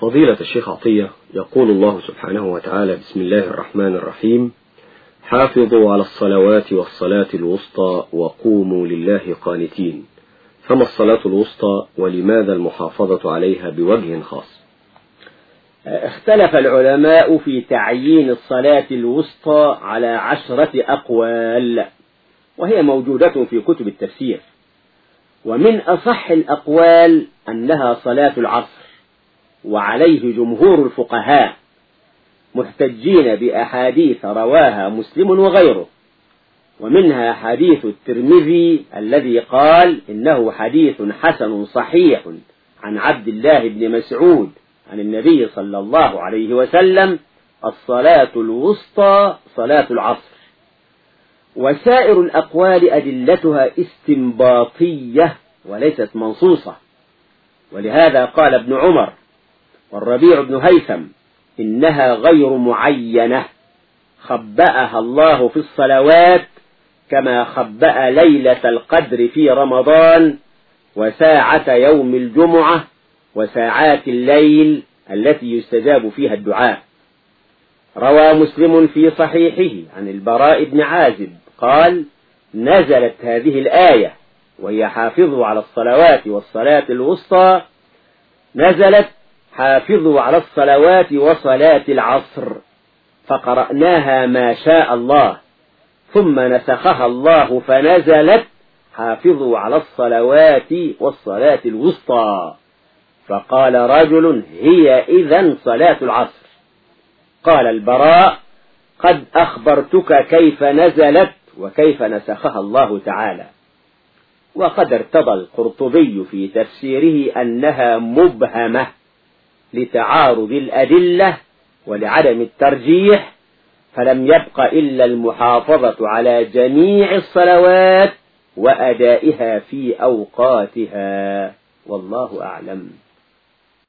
فضيلة الشيخ عطية يقول الله سبحانه وتعالى بسم الله الرحمن الرحيم حافظوا على الصلوات والصلاة الوسطى وقوموا لله قانتين فما الصلاة الوسطى ولماذا المحافظة عليها بوجه خاص؟ اختلف العلماء في تعيين الصلاة الوسطى على عشرة أقوال وهي موجودة في كتب التفسير. ومن أصح الأقوال أنها صلاة العصر. وعليه جمهور الفقهاء محتجين بأحاديث رواها مسلم وغيره ومنها حديث الترمذي الذي قال إنه حديث حسن صحيح عن عبد الله بن مسعود عن النبي صلى الله عليه وسلم الصلاة الوسطى صلاة العصر. وسائر الأقوال أدلتها استنباطية وليست منصوصة ولهذا قال ابن عمر والربيع بن هيثم إنها غير معينة. خبأها الله في الصلوات كما خبأ ليلة القدر في رمضان وساعة يوم الجمعة وساعات الليل التي يستجاب فيها الدعاء. روى مسلم في صحيحه عن البراء بن عازب قال نزلت هذه الآية وهي حافظوا على الصلوات والصلاة الوسطى نزلت حافظوا على الصلوات وصلاة العصر. فقرأناها ما شاء الله. ثم نسخها الله فنزلت. حافظوا على الصلوات والصلاة الوسطى. فقال رجل هي إذا صلاة العصر. قال البراء قد أخبرتك كيف نزلت وكيف نسخها الله تعالى. وقد ارتضى القرطبي في تفسيره أنها مبهمة. لتعارض الأدلة ولعدم الترجيح فلم يبق إلا المحافظة على جميع الصلوات وأدائها في أوقاتها. والله أعلم.